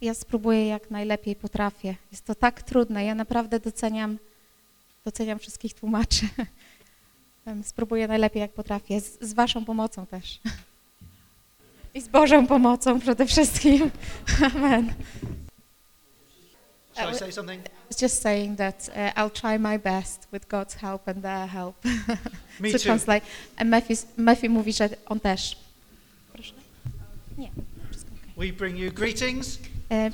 Ja spróbuję jak najlepiej potrafię. Jest to tak trudne. Ja naprawdę doceniam, doceniam wszystkich tłumaczy. Spróbuję najlepiej jak potrafię. Z, z waszą pomocą też. I z Bożą pomocą przede wszystkim. Amen. Shall I say something? It's just saying that uh, I'll try my best with God's help and their help Me to too. translate. A Matthew, Matthew mówi, że on też. Proszę. Nie, wszystko okej. We bring you greetings E,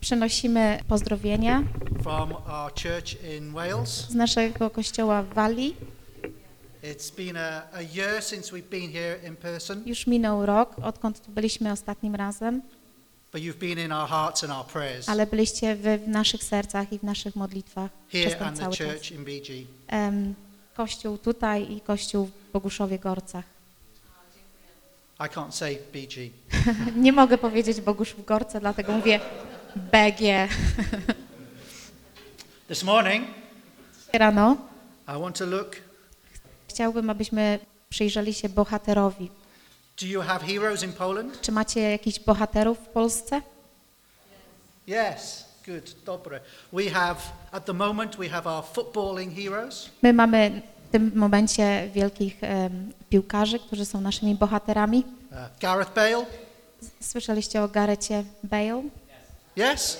Przynosimy pozdrowienia from our church in Wales. z naszego kościoła w Walii. It's been a, a year since we've been here in person, Już minął rok, odkąd tu byliśmy ostatnim razem, but you've been in our hearts and our prayers ale byliście wy w naszych sercach i w naszych modlitwach przez here ten and the cały czas. church in BG. Em, Kościół tutaj i kościół w Boguszowie Gorcach. I can't say BG. Nie mogę powiedzieć Boguszów Gorce, dlatego mówię BG. This morning, Rano I want to look. chciałbym, abyśmy przyjrzeli się bohaterowi. Do you have heroes in Poland? Czy macie jakichś bohaterów w Polsce? Yes, good, dobre. We have, at the moment, we have our footballing heroes. My mamy w tym momencie wielkich em, piłkarzy, którzy są naszymi bohaterami. Uh, Gareth Bale, Słyszeliście o Garecie Bale? yes,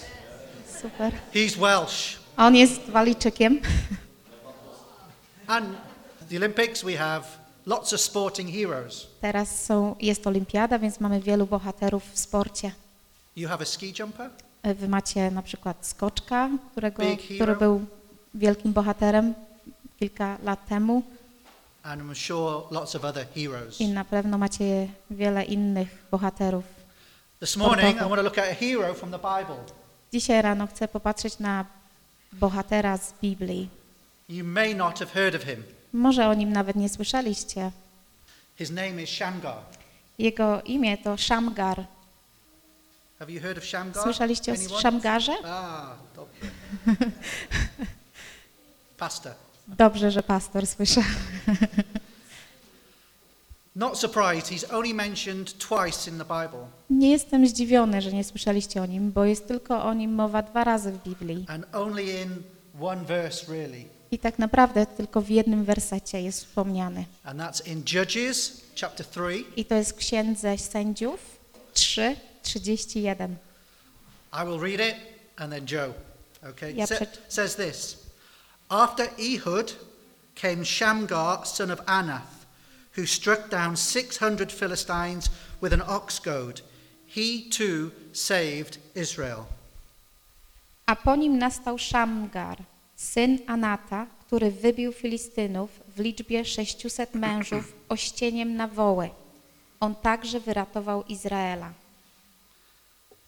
Super. he's Welsh. On jest Walijczykiem. And the Olympics, we have lots of sporting heroes. Teraz są, jest olimpiada, więc mamy wielu bohaterów w sporcie. You have a ski jumper, Wy macie na przykład Skoczka, którego, Big hero. który był wielkim bohaterem kilka lat temu and I'm sure lots of other heroes. i na pewno macie wiele innych bohaterów. This morning, I Sportowo. want to look at a hero from the Bible. Dzisiaj rano chcę popatrzeć na bohatera z Biblii. You may not have heard of him. Może o nim nawet nie słyszeliście. His name is Shamgar. Jego imię to Shamgar. Have you heard of Shamgar? Słyszeliście o Anyone? Shamgarze? Ah, dobre. Pastor. Dobrze, że pastor słyszał. Not surprised, he's only mentioned twice in the Bible. Nie jestem zdziwiony, że nie słyszeliście o nim, bo jest tylko o nim mowa dwa razy w Biblii. and only in one verse, really. I tak naprawdę tylko w jednym wersecie jest wspomniany. And that's in Judges chapter 3. I to jest w Księdze Sędziów 3, 31. I will read it and then Joe. Okay? Sa- but- says this After Ehud came Shamgar, son of Anath, who struck down 600 Philistines with an ox goad. He too saved Israel. A po nim nastał Szamgar, syn Anata, który wybił Filistynów w liczbie 600 mężów ościeniem na woły. On także wyratował Izraela.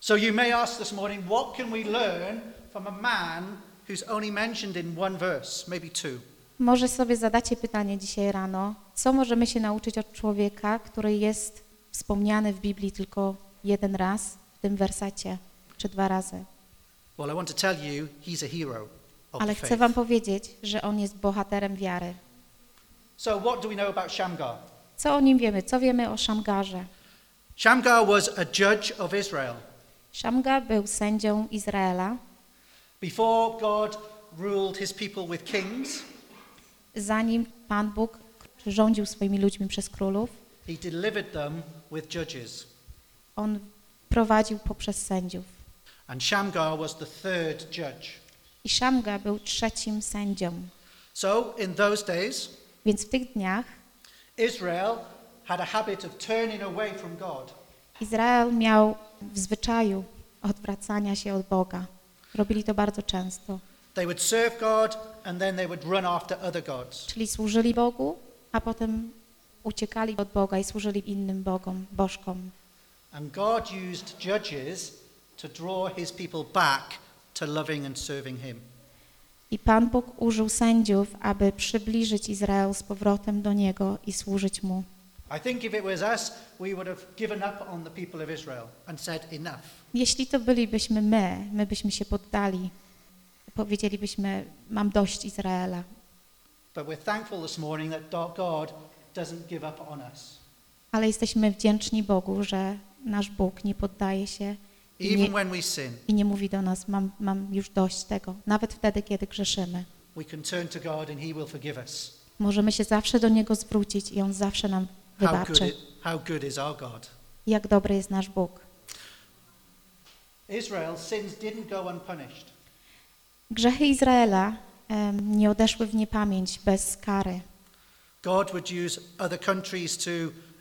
So you may ask this morning, what can we learn from a man who's only mentioned in one verse, maybe two? Może sobie zadacie pytanie dzisiaj rano, co możemy się nauczyć od człowieka, który jest wspomniany w Biblii tylko jeden raz w tym wersecie, czy dwa razy. Well, I want to tell you, he's a hero of Ale the chcę faith. wam powiedzieć, że on jest bohaterem wiary. So what do we know about Shamgar? Co o nim wiemy? Co wiemy o Szamgarze? Shamgar was a judge of Israel. Szamgar był sędzią Izraela. Before God ruled his people with kings, Zanim Pan Bóg rządził swoimi ludźmi przez królów, he delivered them with judges. on prowadził poprzez sędziów. And Shamgar was the third judge. I Szamgar był trzecim sędzią. So in those days, Więc w tych dniach Israel had a habit of turning away from God. Izrael miał w zwyczaju odwracania się od Boga. Robili to bardzo często. They would serve God and then they would run after other gods. Czyli służyli Bogu, a potem uciekali od Boga i służyli innym bogom, bożkom. And God used judges to draw his people back to loving and serving him. I Pan Bóg użył sędziów, aby przybliżyć Izrael z powrotem do Niego i służyć Mu. I think if it was us, we would have given up on the people of Israel and said, enough. Jeśli to bylibyśmy my, my byśmy się poddali, powiedzielibyśmy, mam dość Izraela. But we're thankful this morning that do- God doesn't give up on us. Ale jesteśmy wdzięczni Bogu, że nasz Bóg nie poddaje się I Even nie, when we sin, I nie mówi do nas, mam, mam już dość tego. Nawet wtedy, kiedy grzeszymy. we can turn to God and He will forgive us. Możemy się zawsze do Niego zwrócić i On zawsze nam wybaczy. Jak dobry jest nasz Bóg. Grzechy Izraela em, nie odeszły w niepamięć bez kary. God would use other countries to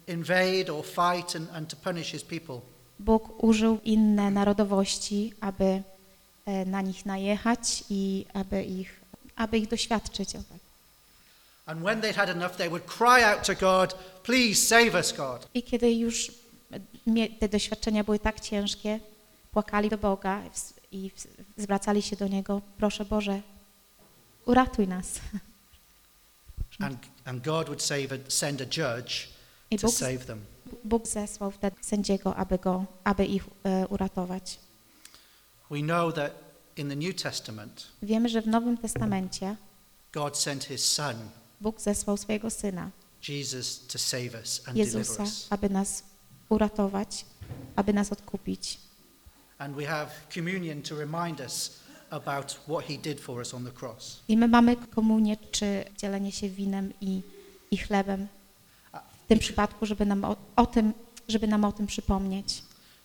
invade or fight and, and to punish His people. Bóg użył inne narodowości, aby e, na nich najechać i aby ich, aby ich doświadczyć. And when they'd had enough, they would cry out to God, Please save us, God. I kiedy już te doświadczenia były tak ciężkie, płakali do Boga i zwracali się do Niego, proszę Boże, uratuj nas. And, and God would save a, send a judge I to Bóg, save them. Bóg zesłał wtedy sędziego, aby, go, aby ich e, uratować. We know that in the New Testament, Wiemy, że w Nowym Testamencie God sent His Son, Bóg zesłał swojego Syna, Jesus, to save us and deliver Jezusa, us. aby nas uratować, aby nas odkupić. And we have communion to remind us about what He did for us on the cross. I my mamy komunię, czy dzielenie się winem i, i chlebem, w tym przypadku, żeby nam o, o tym, żeby nam o tym przypomnieć.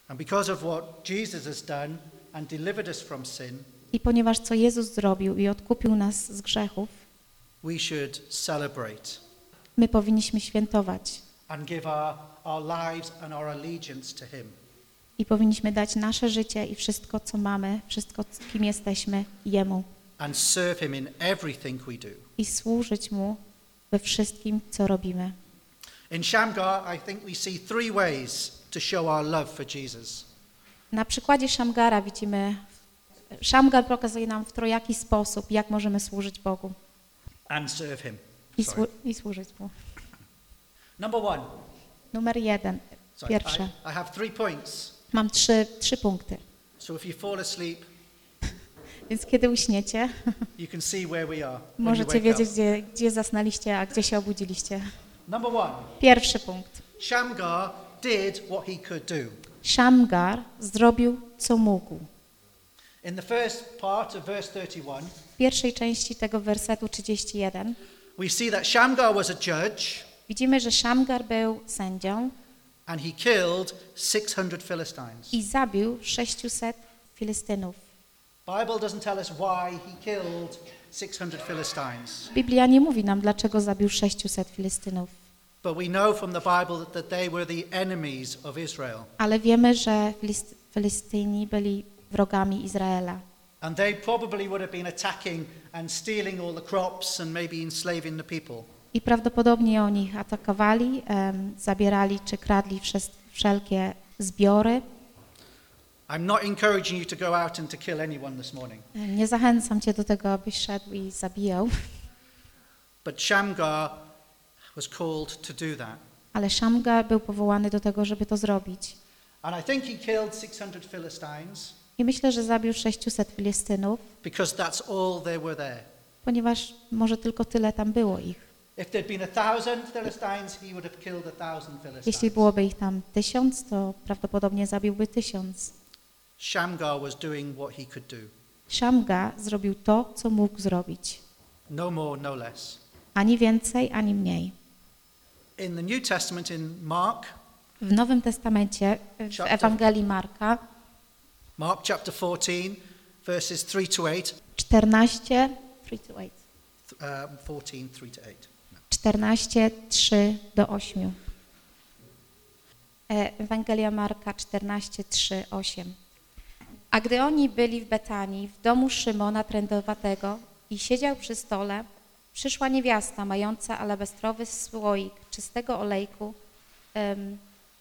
And because of what Jesus has done and delivered us from sin, I ponieważ co Jezus zrobił i odkupił nas z grzechów, we should celebrate my powinniśmy świętować and give our, our lives and our allegiance to Him. i powinniśmy dać nasze życie i wszystko, co mamy, wszystko, kim jesteśmy, Jemu and serve Him in everything we do. i służyć Mu we wszystkim, co robimy. In Shamgar, I think we see three ways to show our love for Jesus. Na przykładzie Szamgara widzimy, Szamgar pokazuje nam w trojaki sposób, jak możemy służyć Bogu and serve Him. i, Sorry. słu- i służyć Mu. Number one. Numer jeden, Sorry, pierwsze. I, I have three points. Mam trzy, trzy punkty. So if you fall asleep, Więc kiedy uśniecie, you can see where we are. when you możecie wake wiedzieć, up. gdzie, gdzie zasnęliście, a gdzie się obudziliście. Number one. Pierwszy punkt. Shamgar did what he could do. Szamgar zrobił, co mógł. In the first part of verse 31, W pierwszej części tego wersetu 31 we see that Shamgar was a judge widzimy, że Szamgar był sędzią and he killed 600 Philistines. i zabił 600 Filistynów. Bible doesn't tell us why he killed 600 Philistines, Biblia nie mówi nam, dlaczego zabił 600 Filistynów, but we know from the Bible that they were the enemies of Israel. ale wiemy, że Filist- Filistyni byli wrogami Izraela. And they probably would have been attacking and stealing all the crops and maybe enslaving the people. I prawdopodobnie oni ich atakowali, em, zabierali czy kradli wszelkie zbiory. I'm not encouraging you to go out and to kill anyone this morning, Nie zachęcam cię do tego, abyś szedł i zabijał, but Shamgar was called to do that. ale Szamgar był powołany do tego, żeby to zrobić. And I think he killed 600 Philistines I myślę, że zabił 600 Filistynów, because that's all there were there. ponieważ może tylko tyle tam było ich. If there'd been a thousand Philistines, he would have killed a thousand Philistines. Jeśli byłoby ich tam tysiąc, to prawdopodobnie zabiłby tysiąc. Shamgar was doing what he could do. Szamga zrobił to, co mógł zrobić. No more, no less. Ani więcej, ani mniej. In the New Testament, in Mark, W Nowym Testamencie, w Ewangelii Marka, Mark chapter 14, verses 3 to 8, 14, 3 to 8. um, 14, 3 to 8. 14, 3 do 8. E, Ewangelia Marka 14, 3, 8. A gdy oni byli w Betanii, w domu Szymona Trędowatego i siedział przy stole, przyszła niewiasta mająca alabastrowy słoik czystego olejku em,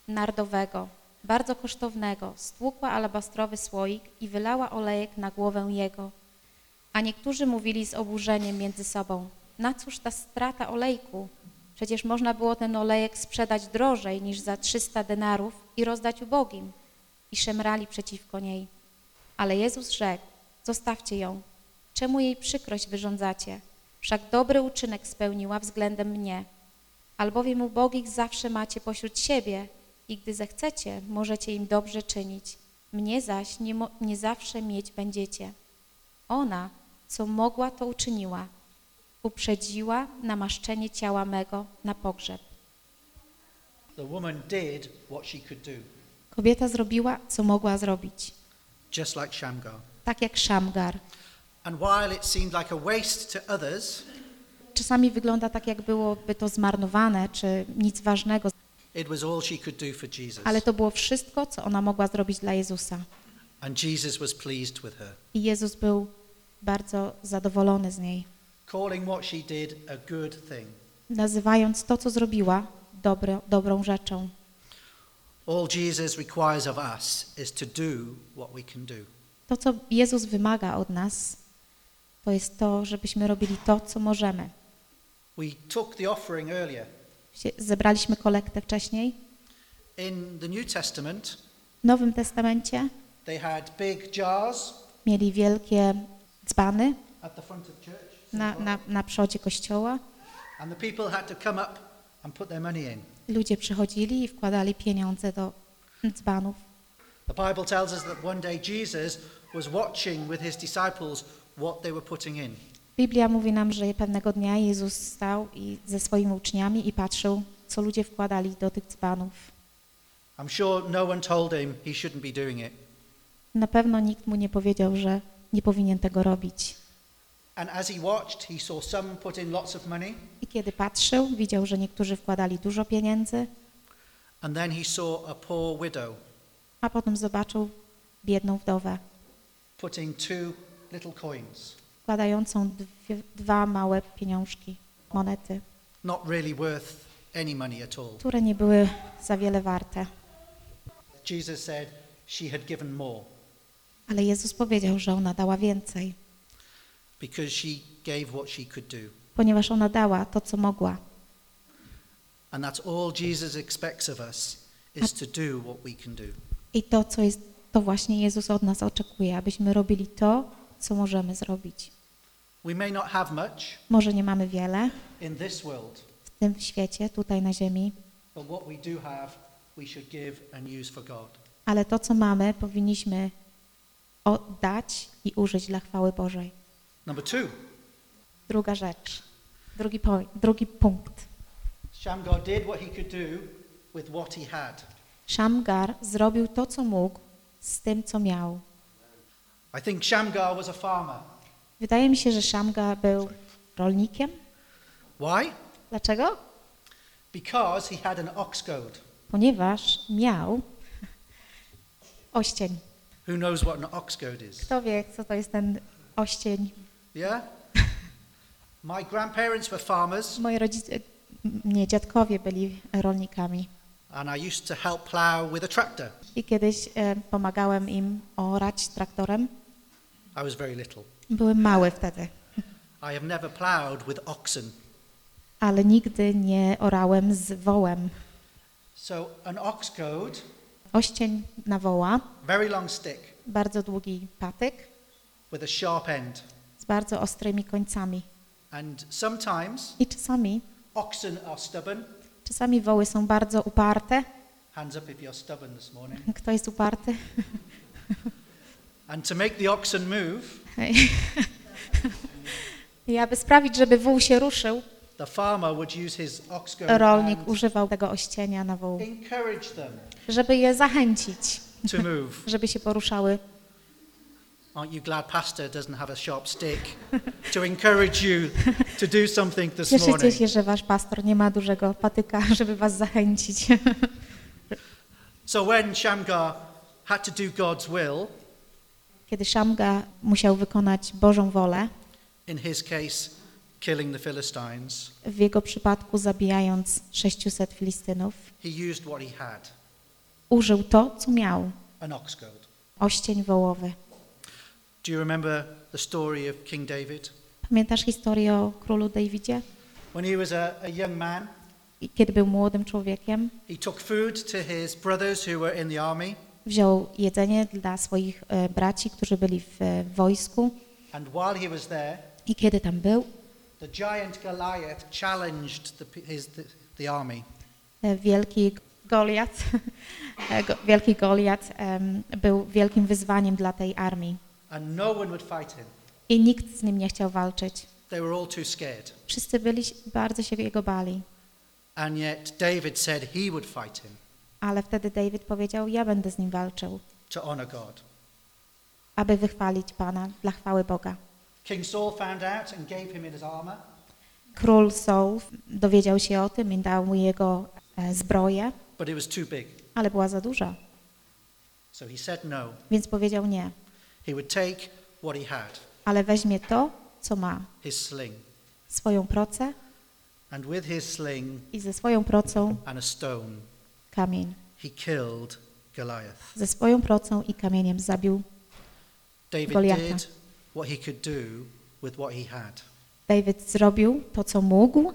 nardowego, bardzo kosztownego, stłukła alabastrowy słoik i wylała olejek na głowę jego. A niektórzy mówili z oburzeniem między sobą, na cóż ta strata olejku? Przecież można było ten olejek sprzedać drożej niż za 300 denarów i rozdać ubogim. I szemrali przeciwko niej. Ale Jezus rzekł, zostawcie ją. Czemu jej przykrość wyrządzacie? Wszak dobry uczynek spełniła względem mnie. Albowiem ubogich zawsze macie pośród siebie i gdy zechcecie, możecie im dobrze czynić. Mnie zaś nie, nie zawsze mieć będziecie. Ona, co mogła, to uczyniła. Uprzedziła namaszczenie ciała mego na pogrzeb. The woman did what she could do, Kobieta zrobiła, co mogła zrobić. just like Shamgar. Tak jak Szamgar. And while it seemed like a waste to others, Czasami wygląda tak, jak byłoby to zmarnowane, czy nic ważnego, it was all she could do for Jesus. ale to było wszystko, co ona mogła zrobić dla Jezusa. And Jesus was pleased with her, I Jezus był bardzo zadowolony z niej, calling what she did a good thing. nazywając to, co zrobiła, dobro, dobrą rzeczą. All Jesus requires of us is to do what we can do. To, co Jezus wymaga od nas, to jest to, żebyśmy robili to, co możemy. We took the offering earlier. Zebraliśmy kolektę wcześniej. In the New Testament, W Nowym Testamencie they had big jars mieli wielkie dzbany at the front of church. na, na, na przodzie kościoła. And the people had to come up and put their money in. Ludzie przychodzili i wkładali pieniądze do dzbanów. The Bible tells us that one day Jesus was watching with his disciples what they were putting in. Biblia mówi nam, że pewnego dnia Jezus stał i ze swoimi uczniami i patrzył, co ludzie wkładali do tych dzbanów. I'm sure no one told him he shouldn't be doing it. Na pewno nikt mu nie powiedział, że nie powinien tego robić. And as he watched, he saw some put in lots of money, I kiedy patrzył, widział, że niektórzy wkładali dużo pieniędzy, and then he saw a poor widow a potem zobaczył biedną wdowę, putting two little coins, wkładającą dwie, dwa małe pieniążki, monety, not really worth any money at all. które nie były za wiele warte. Jesus said she had given more Ale Jezus powiedział, że ona dała więcej, because she gave what she could do. ponieważ ona dała to, co mogła. And that's all Jesus expects of us is to do what we can do. I to, co jest, to właśnie Jezus od nas oczekuje, abyśmy robili to, co możemy zrobić. Może nie mamy wiele w tym świecie, tutaj na ziemi, ale to, co mamy, powinniśmy oddać i użyć dla chwały Bożej. Druga rzecz, drugi, point, drugi punkt. Shamgar did what he could do with what he had. Szamgar zrobił to, co mógł z tym, co miał. I think Shamgar was a farmer. Wydaje mi się, że Szamgar był rolnikiem. Why? Dlaczego? Because he had an ox goad. Ponieważ miał oścień. Who knows what an ox goad is? Kto wie, co to jest ten oścień? Yeah? My grandparents were farmers, Moi rodzice, nie, dziadkowie byli rolnikami. and I used to help plow with a tractor. I kiedyś e, pomagałem im orać traktorem. I was very little. Byłem mały wtedy, I have never plowed with oxen. ale nigdy nie orałem z wołem. So an ox goad, Oścień na woła, very long stick bardzo długi patyk with a sharp end. z bardzo ostrymi końcami. And sometimes I czasami, oxen are stubborn. czasami woły są bardzo uparte. Hands up if you're stubborn this morning. Kto jest uparty? And to make the oxen move, I aby sprawić, żeby wół się ruszył, the farmer would use his ox goad rolnik and używał tego ościenia na encourage them żeby je zachęcić, to move. żeby się poruszały. Aren't you glad Pastor doesn't have a sharp stick to encourage you to do something this Cieszycie morning? się, że wasz pastor nie ma dużego patyka, żeby was zachęcić. So when Shamgar had to do God's will, Kiedy Szamga musiał wykonać Bożą wolę, in his case, killing the Philistines, w jego przypadku zabijając 600 Filistynów, użył to, co miał, oścień wołowy. Pamiętasz historię o królu Dawidzie? When he was a, a young man, Kiedy był młodym człowiekiem, he took food to his brothers who were in the army, wziął jedzenie dla swoich e, braci, którzy byli w e, wojsku. There, i kiedy tam był, the his, the, the e, wielki Goliat, go- wielki Goliat em, był wielkim wyzwaniem dla tej armii. No i nikt z nim nie chciał walczyć. They were all too scared. Wszyscy byli, bardzo się jego bali, And yet David said he would fight him ale wtedy David powiedział, ja będę z nim walczył, to honor God. aby wychwalić Pana dla chwały Boga. King Saul found out and gave him his armor. Król Saul dowiedział się o tym i dał mu jego e, zbroję, but it was too big. ale była za duża, So he said no. więc powiedział nie, He would take what he had, ale weźmie to, co ma, his sling, swoją procę and with his sling i ze swoją procą and a stone, kamień. he killed Goliath. Ze swoją procą i kamieniem zabił. David Goliatha. did what he could do with what he had. David zrobił to, co mógł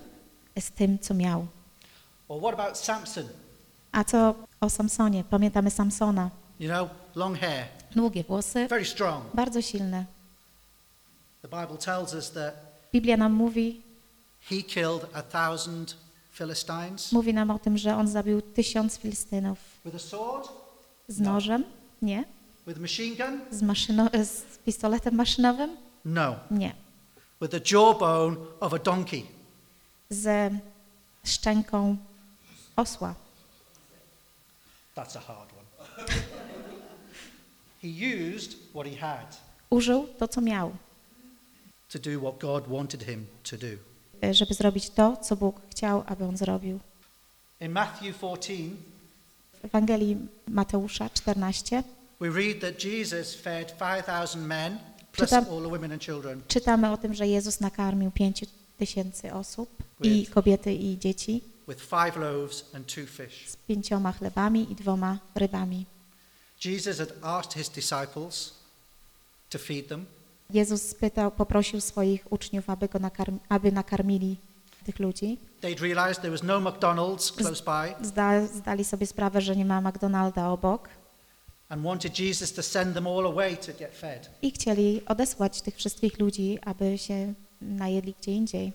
z tym, co miał. Or what about Samson? A co o Samsonie? Pamiętamy Samsona. You know, long hair, Długie włosy, very strong. bardzo silne. The Bible tells us that Biblia nam mówi, he killed a thousand mówi nam o tym, że on zabił tysiąc Filistynów z nożem. Nie. with a machine gun? Z, maszyno, z pistoletem maszynowym? No. Nie. With the jawbone of a donkey. Z szczęką osła. That's a hard one. he used what he had Użył to, co miał, to do what God wanted him to do. Żeby zrobić to, co Bóg chciał, aby on zrobił. In Matthew 14, W Ewangelii Mateusza 14 we read that Jesus fed 5,000 men, plus Czytam- all the women and children, czytamy o tym, że Jezus nakarmił pięć tysięcy osób i With- kobiety i dzieci with five loaves and two fish. z pięcioma chlebami i dwoma rybami. Jesus had asked his disciples to feed them. Jezus spytał, poprosił swoich uczniów, aby, go nakarm, aby nakarmili tych ludzi. No Zda, zdali sobie sprawę, że nie ma McDonalda obok i chcieli odesłać tych wszystkich ludzi, aby się najedli gdzie indziej.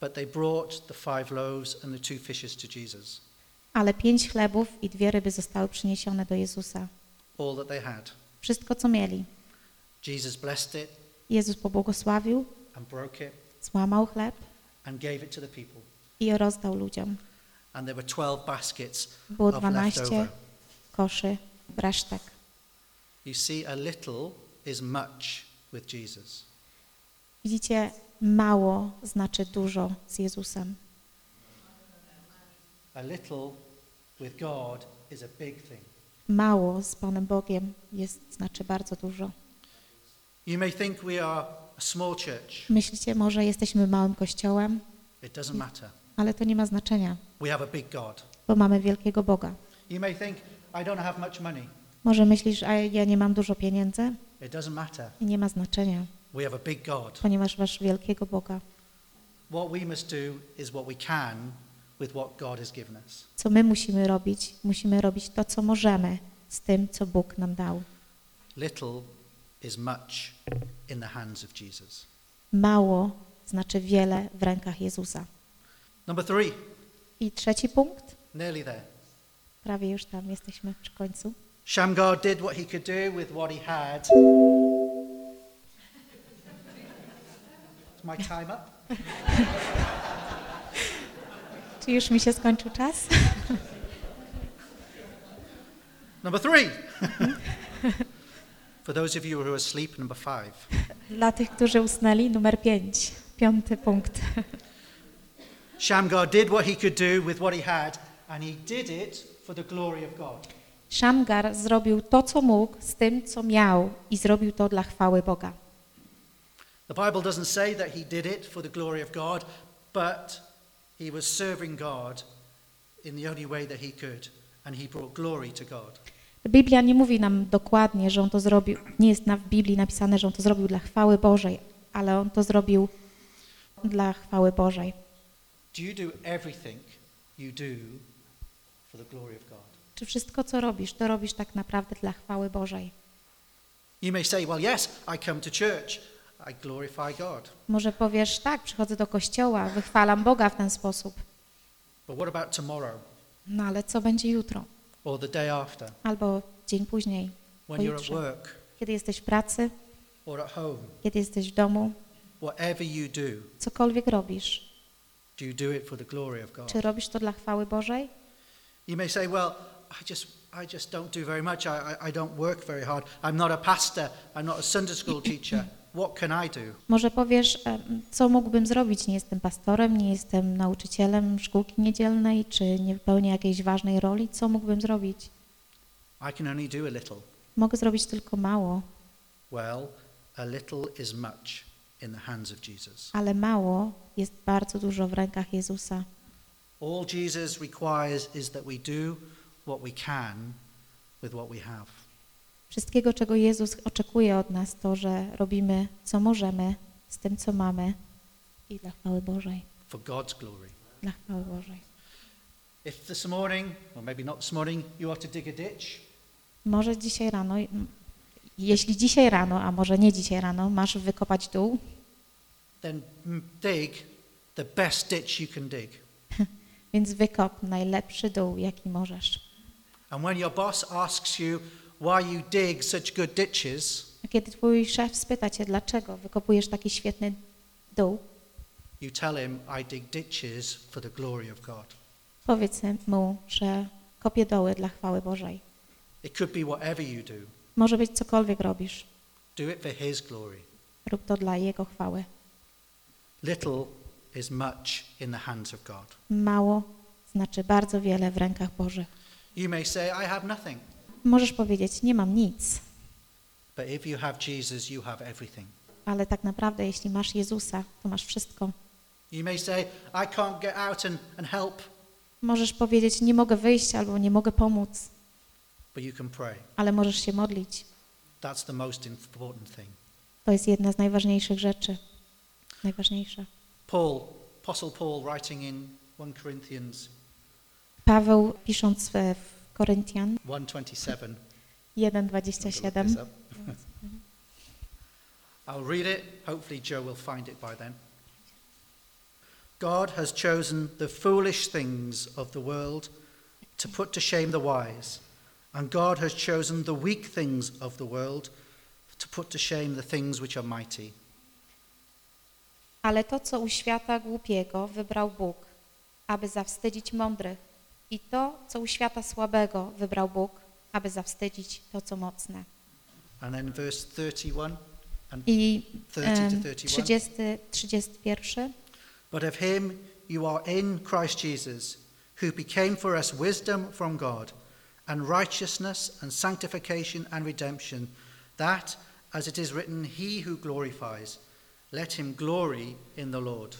But they brought the five loaves and the two fishes to Jesus, Ale pięć chlebów i dwie ryby zostały przyniesione do Jezusa. Wszystko, co mieli. Jesus blessed it Jezus pobłogosławił, and broke it złamał chleb and gave it to the people. i rozdał ludziom. And there were 12 baskets Było of 12 leftover. koszy resztek. You see, a little is much with Jesus. Widzicie, mało znaczy dużo z Jezusem. A little with God is a big thing. Mało z Panem Bogiem jest, znaczy bardzo dużo. You may think we are a small church. Myślicie, może jesteśmy małym kościołem, It doesn't matter. ale to nie ma znaczenia, We have a big God. bo mamy wielkiego Boga. You may think, I don't have much money. Może myślisz, a ja nie mam dużo pieniędzy? It doesn't matter. I nie ma znaczenia, We have a big God. ponieważ masz wielkiego Boga. What we must do is what we can with what God has given us. Co my musimy robić? Musimy robić to, co możemy z tym, co Bóg nam dał. Little is much in the hands of Jesus. Mało znaczy wiele w rękach Jezusa. Number three, I trzeci punkt, nearly there. prawie już tam jesteśmy przy końcu. Shamgar did what he could do with what he had. Is my time up? Czy już mi się skończył czas? Number three. For those of you who are asleep, number five. Dla tych, którzy usnęli, numer pięć, piąty punkt. Shamgar did what he could do with what he had, and he did it for the glory of God. Szamgar zrobił to, co mógł z tym, co miał i zrobił to dla chwały Boga. The Bible doesn't say that he did it for the glory of God, but he was serving God in the only way that he could, and he brought glory to God. Biblia nie mówi nam dokładnie, że on to zrobił, nie jest w Biblii napisane, że on to zrobił dla chwały Bożej, ale on to zrobił dla chwały Bożej. Czy wszystko, co robisz, to robisz tak naprawdę dla chwały Bożej? Może powiesz, tak, przychodzę do kościoła, wychwalam Boga w ten sposób? No ale co będzie jutro? Or the day after, Albo dzień później, when you're at Pojutrze. work kiedy jesteś w pracy, or at home? kiedy jesteś w domu, Whatever you do, cokolwiek robisz, do you do it for the glory of God? czy robisz to dla chwały Bożej? You may say, well, I just, I just don't do very much. I, I, I don't work very hard. I'm not a pastor. I'm not a Sunday school teacher. What can I do? Może powiesz, em, co mógłbym zrobić? Nie jestem pastorem, nie jestem nauczycielem szkółki niedzielnej, czy nie pełnię jakiejś ważnej roli. Co mógłbym zrobić? I can only do a little. Mogę zrobić tylko mało, Well, a little is much in the hands of Jesus. ale mało jest bardzo dużo w rękach Jezusa. All Jesus requires is that we do what we can with what we have. Wszystkiego, czego Jezus oczekuje od nas, to, że robimy, co możemy z tym, co mamy i dla chwały Bożej. for God's glory. Dla chwały Bożej. If this morning, or maybe not this morning, you are to dig a ditch, Może dzisiaj rano, jeśli dzisiaj rano, a może nie dzisiaj rano, masz wykopać dół, then dig the best ditch you can dig. więc wykop najlepszy dół, jaki możesz. And when your boss asks you why you dig such good ditches, A kiedy twój szef spyta cię, dlaczego wykopujesz taki świetny dół, you tell him, I dig ditches for the glory of God. powiedz mu, że kopię doły dla chwały Bożej. It could be whatever you do. Może być cokolwiek robisz, Do it for His glory. rób to dla Jego chwały. Little is much in the hands of God. Mało znaczy bardzo wiele w rękach Bożych. You may say, I have nothing. Możesz powiedzieć, nie mam nic, Jesus, ale tak naprawdę jeśli masz Jezusa, to masz wszystko. Say, and, and Możesz powiedzieć, nie mogę wyjść albo nie mogę pomóc, ale możesz się modlić. To jest jedna z najważniejszych rzeczy. Najważniejsza. Paul, Apostle Paul, writing in 1 Corinthians Paweł pisząc w Koryntian 1:27. 1:27 I'll read it. Hopefully, Joe will find it by then. God has chosen the foolish things of the world to put to shame the wise, and God has chosen the weak things of the world to put to shame the things which are mighty. Ale to, co u świata głupiego, wybrał Bóg, aby zawstydzić mądrych. I to, co u świata słabego, wybrał Bóg, aby zawstydzić to, co mocne. And then verse 31 and I 30 em, to 31. 30, 31. But of him you are in Christ Jesus, who became for us wisdom from God, and righteousness and sanctification and redemption, that, as it is written, he who glorifies, let him glory in the Lord.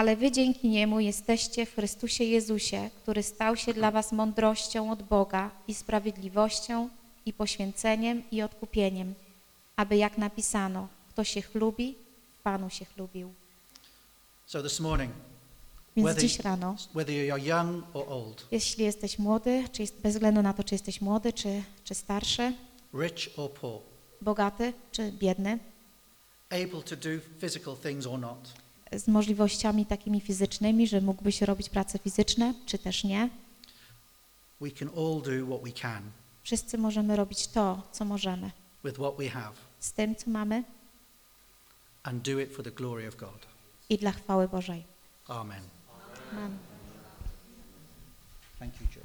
Ale wy dzięki Niemu jesteście w Chrystusie Jezusie, który stał się dla was mądrością od Boga i sprawiedliwością i poświęceniem i odkupieniem, aby jak napisano, kto się chlubi, w Panu się chlubił. So this morning, Więc Whether- dziś rano, whether you're young or old, jeśli jesteś młody, czy jest, bez względu na to, czy jesteś młody, czy, czy starszy, rich or poor, bogaty, czy biedny, able to do physical things or not, z możliwościami takimi fizycznymi, że mógłbyś robić prace fizyczne, czy też nie, we can all do what we can wszyscy możemy robić to, co możemy, with what we have z tym, co mamy and do it for the glory of God. i dla chwały Bożej. Amen. Amen. Thank you, Joe.